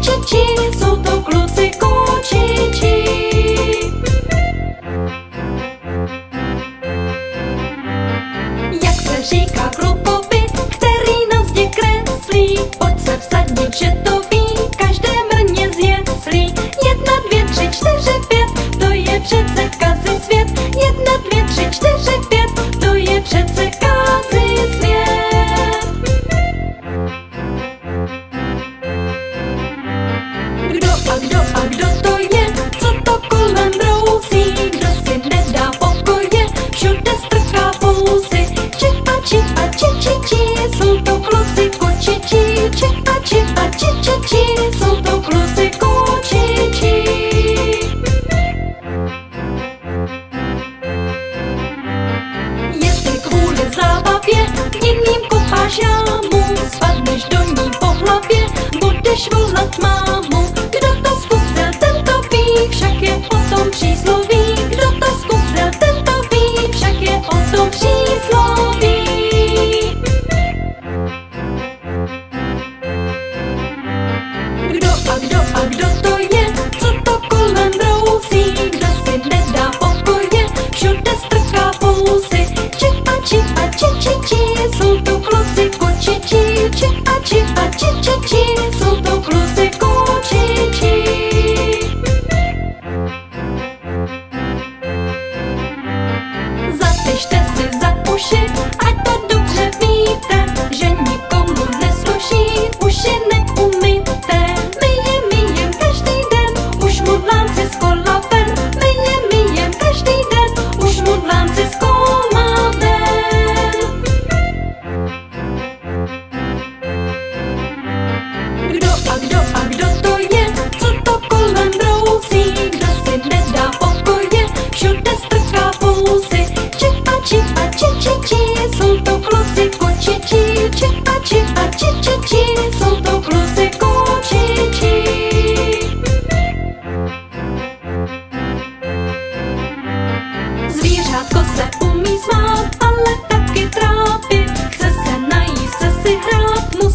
či, či, jsou to kluci kočiči. Jak se říká Kasia mu spadłeś do niej po chlapie, bo tyś wolna tma.